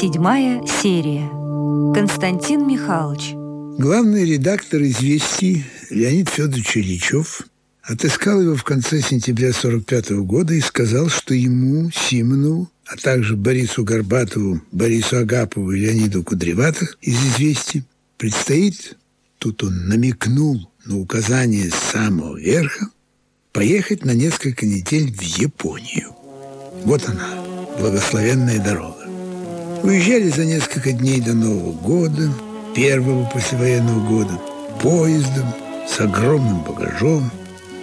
Седьмая серия. Константин Михайлович. Главный редактор «Известий» Леонид Федорович Ильичев отыскал его в конце сентября 45 года и сказал, что ему, Симонову, а также Борису Горбатову, Борису Агапову и Леониду Кудреватых из «Известий» предстоит, тут он намекнул на указание самого верха, поехать на несколько недель в Японию. Вот она, благословенная дорога. Уезжали за несколько дней до Нового года, первого послевоенного года, поездом с огромным багажом.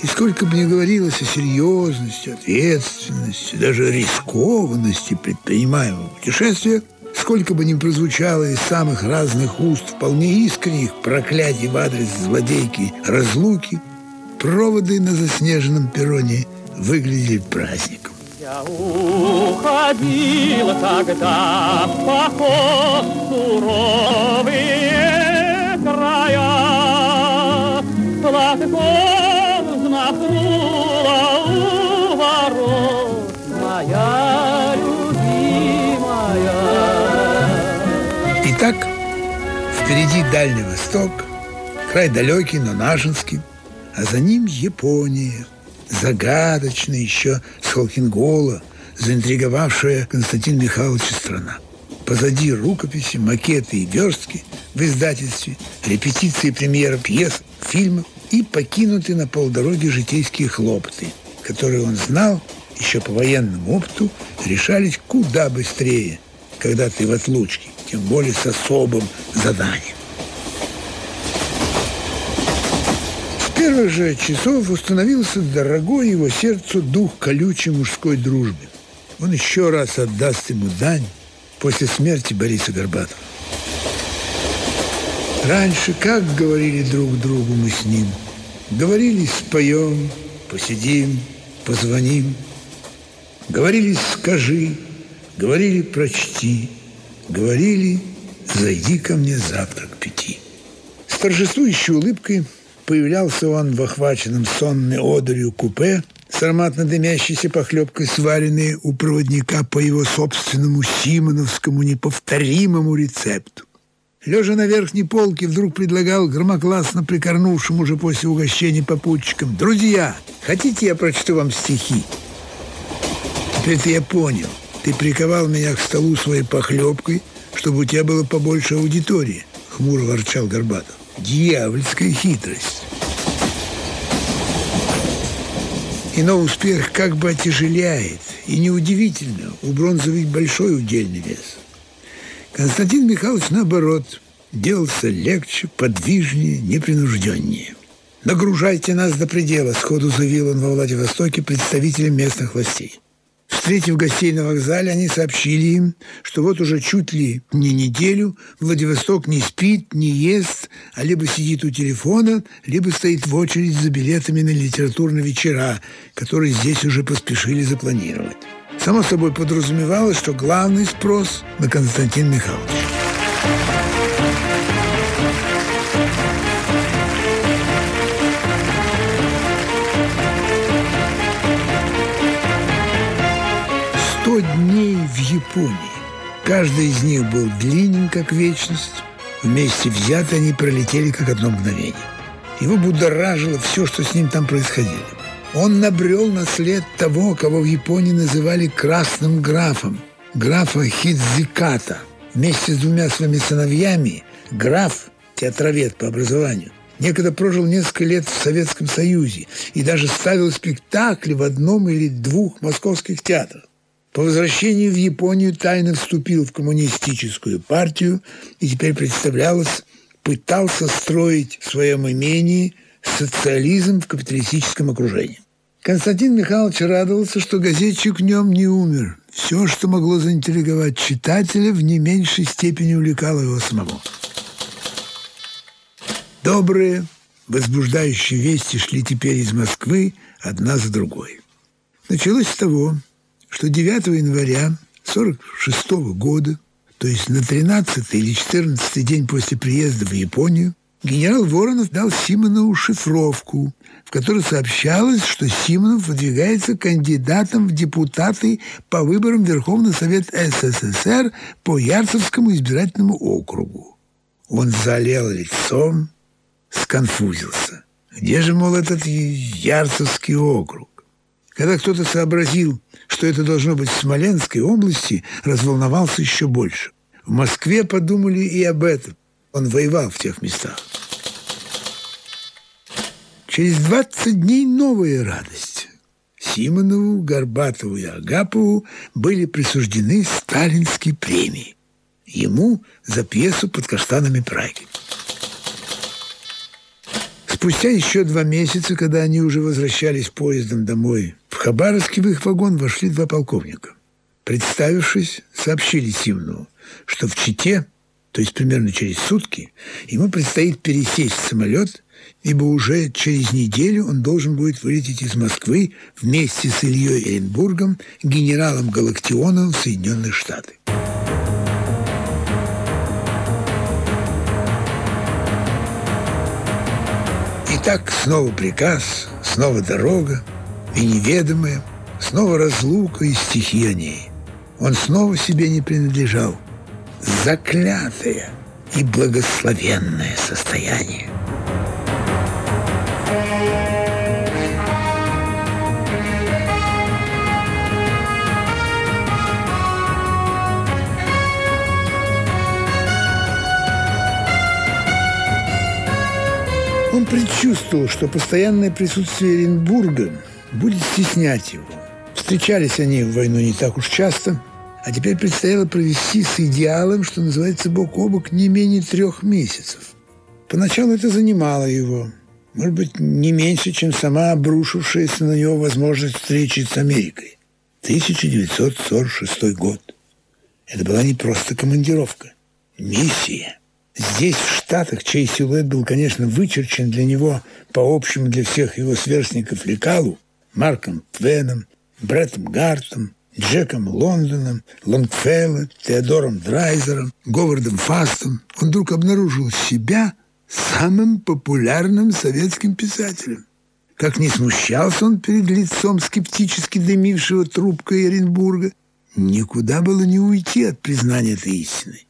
И сколько бы ни говорилось о серьезности, ответственности, даже рискованности предпринимаемого путешествия, сколько бы ни прозвучало из самых разных уст вполне искренних проклятий в адрес злодейки разлуки, проводы на заснеженном перроне выглядели праздником. Я уходил тогда в поход суровые края, Платком взмахнула у ворот моя любимая. Итак, впереди Дальний Восток, край далекий, но наженский, а за ним Япония – загадочная еще с заинтриговавшая Константин Михайловича страна. Позади рукописи, макеты и верстки в издательстве, репетиции премьера пьес, фильмов и покинуты на полдороги житейские хлопоты, которые он знал еще по военному опыту решались куда быстрее, когда ты в отлучке, тем более с особым заданием. Первых же часов установился дорогой его сердцу дух колючей мужской дружбы. Он еще раз отдаст ему дань после смерти Бориса Горбатова. Раньше, как говорили друг другу мы с ним, говорили споем, посидим, позвоним, говорили скажи, говорили прочти, говорили зайди ко мне завтра к пяти. С торжествующей улыбкой Появлялся он в охваченном сонной одурью купе с ароматно дымящейся похлебкой, сваренной у проводника по его собственному симоновскому неповторимому рецепту. Лежа на верхней полке, вдруг предлагал громогласно прикорнувшим уже после угощения попутчикам «Друзья, хотите, я прочту вам стихи?» Теперь-то я понял. Ты приковал меня к столу своей похлебкой, чтобы у тебя было побольше аудитории, хмуро ворчал Горбатов. Дьявольская хитрость. Ино успех как бы отяжеляет. И неудивительно, у бронзы ведь большой удельный вес. Константин Михайлович, наоборот, делался легче, подвижнее, непринужденнее. «Нагружайте нас до предела», – сходу заявил он во Владивостоке представителям местных властей. Встретив гостей на вокзале, они сообщили им, что вот уже чуть ли не неделю Владивосток не спит, не ест, а либо сидит у телефона, либо стоит в очередь за билетами на литературные вечера, которые здесь уже поспешили запланировать. Само собой подразумевалось, что главный спрос на Константин Михайлович. Дней в Японии. Каждый из них был длинен, как вечность. Вместе взяты они пролетели, как одно мгновение. Его будоражило все, что с ним там происходило. Он набрел на след того, кого в Японии называли «красным графом», графа Хидзиката. Вместе с двумя своими сыновьями граф, театровед по образованию, некогда прожил несколько лет в Советском Союзе и даже ставил спектакли в одном или двух московских театрах. По возвращении в Японию тайно вступил в коммунистическую партию и теперь представлялось, пытался строить в своем имении социализм в капиталистическом окружении. Константин Михайлович радовался, что газетчик нем не умер. Все, что могло заинтриговать читателя, в не меньшей степени увлекало его самого. Добрые, возбуждающие вести шли теперь из Москвы одна за другой. Началось с того, что 9 января 1946 года, то есть на 13 или 14 день после приезда в Японию, генерал Воронов дал Симонову шифровку, в которой сообщалось, что Симонов выдвигается кандидатом в депутаты по выборам Верховный Совет СССР по Ярцевскому избирательному округу. Он залил лицом, сконфузился. Где же, мол, этот Ярцевский округ? Когда кто-то сообразил, что это должно быть в Смоленской области, разволновался еще больше. В Москве подумали и об этом. Он воевал в тех местах. Через 20 дней новая радость. Симонову, Горбатову и Агапову были присуждены сталинские премии. Ему за пьесу «Под каштанами Праги». Спустя еще два месяца, когда они уже возвращались поездом домой, Хабаровске в их вагон вошли два полковника. Представившись, сообщили Симонову, что в Чите, то есть примерно через сутки, ему предстоит пересесть самолет, ибо уже через неделю он должен будет вылететь из Москвы вместе с Ильей Эренбургом, генералом Галактионовым в Соединенные Штаты. так снова приказ, снова дорога, и неведомая, снова разлука и стихи о ней. Он снова себе не принадлежал. Заклятое и благословенное состояние. Он предчувствовал, что постоянное присутствие Оренбурга будет стеснять его. Встречались они в войну не так уж часто, а теперь предстояло провести с идеалом, что называется, бок о бок, не менее трех месяцев. Поначалу это занимало его, может быть, не меньше, чем сама обрушившаяся на него возможность встречи с Америкой. 1946 год. Это была не просто командировка, миссия – Здесь, в Штатах, чей силуэт был, конечно, вычерчен для него по общему для всех его сверстников лекалу, Марком Твеном, Бреттом Гартом, Джеком Лондоном, Лонгфелло, Теодором Драйзером, Говардом Фастом, он вдруг обнаружил себя самым популярным советским писателем. Как не смущался он перед лицом скептически дымившего трубкой Оренбурга, никуда было не уйти от признания этой истины.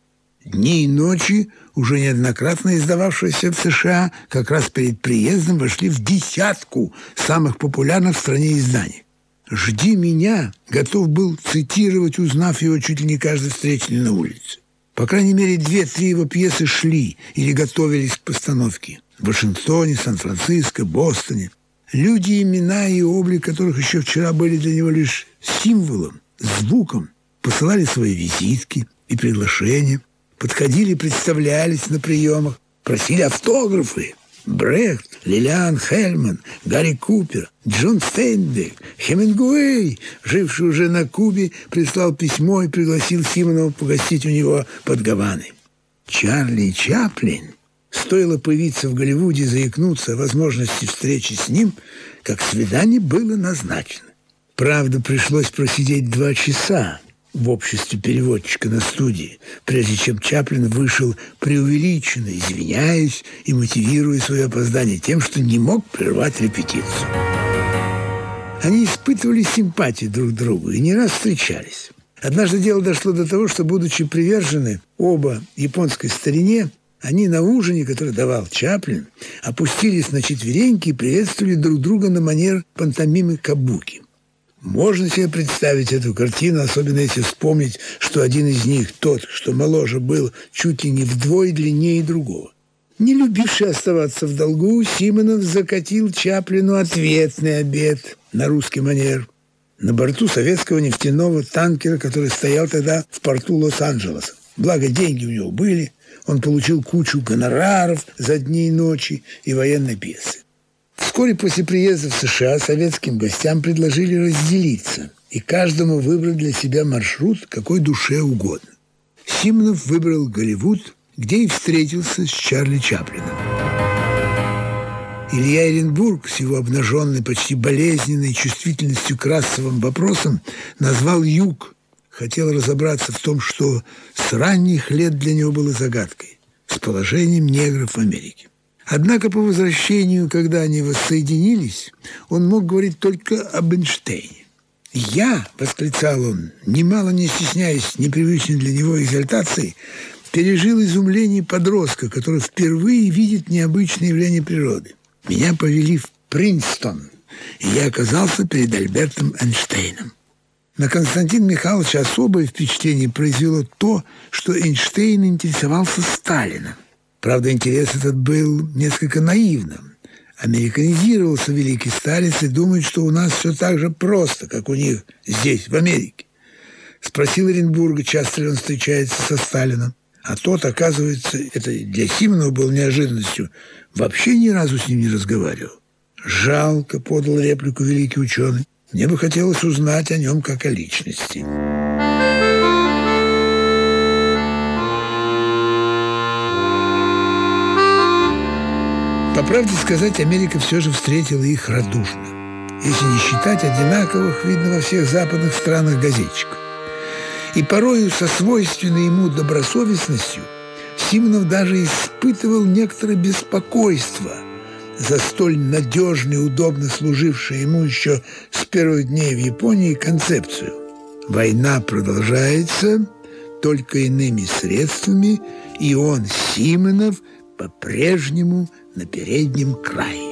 Дни и ночи, уже неоднократно издававшиеся в США, как раз перед приездом вошли в десятку самых популярных в стране изданий. «Жди меня» готов был цитировать, узнав его чуть ли не каждый встречный на улице. По крайней мере, две-три его пьесы шли или готовились к постановке. В Вашингтоне, Сан-Франциско, Бостоне. Люди, имена и облик которых еще вчера были для него лишь символом, звуком, посылали свои визитки и приглашения – подходили, представлялись на приемах, просили автографы. Брехт, Лилиан Хельман, Гарри Купер, Джон Стейнбек, Хемингуэй, живший уже на Кубе, прислал письмо и пригласил Симонова погостить у него под Гаваной. Чарли Чаплин, стоило появиться в Голливуде заикнуться о возможности встречи с ним, как свидание было назначено. Правда, пришлось просидеть два часа, в обществе переводчика на студии, прежде чем Чаплин вышел преувеличенно, извиняясь и мотивируя свое опоздание тем, что не мог прервать репетицию. Они испытывали симпатию друг к другу и не раз встречались. Однажды дело дошло до того, что, будучи привержены оба японской старине, они на ужине, который давал Чаплин, опустились на четвереньки и приветствовали друг друга на манер пантомимы кабуки – можно себе представить эту картину, особенно если вспомнить, что один из них, тот, что моложе, был чуть ли не вдвое длиннее другого. Не любивший оставаться в долгу, Симонов закатил Чаплину ответный обед на русский манер. На борту советского нефтяного танкера, который стоял тогда в порту Лос-Анджелеса. Благо, деньги у него были, он получил кучу гонораров за дни и ночи и военной пьесы. Вскоре после приезда в США советским гостям предложили разделиться и каждому выбрать для себя маршрут, какой душе угодно. Симонов выбрал Голливуд, где и встретился с Чарли Чаплином. Илья Эренбург с его обнаженной, почти болезненной чувствительностью к расовым вопросам назвал «Юг». Хотел разобраться в том, что с ранних лет для него было загадкой – с положением негров в Америке. Однако по возвращению, когда они воссоединились, он мог говорить только об Эйнштейне. «Я», — восклицал он, немало не стесняясь непривычной для него экзальтации, пережил изумление подростка, который впервые видит необычные явления природы. Меня повели в Принстон, и я оказался перед Альбертом Эйнштейном. На Константина Михайловича особое впечатление произвело то, что Эйнштейн интересовался Сталином. Правда, интерес этот был несколько наивным. Американизировался великий старец и думает, что у нас все так же просто, как у них здесь, в Америке. Спросил Оренбурга, часто ли он встречается со Сталином. А тот, оказывается, это для Симонова было неожиданностью, вообще ни разу с ним не разговаривал. «Жалко», — подал реплику великий ученый. «Мне бы хотелось узнать о нем как о личности». По правде сказать, Америка все же встретила их радушно, если не считать одинаковых, видно во всех западных странах газетчиков. И порою со свойственной ему добросовестностью Симонов даже испытывал некоторое беспокойство за столь надежно и удобно служившую ему еще с первых дней в Японии концепцию. Война продолжается только иными средствами, и он, Симонов, по-прежнему на переднем крае.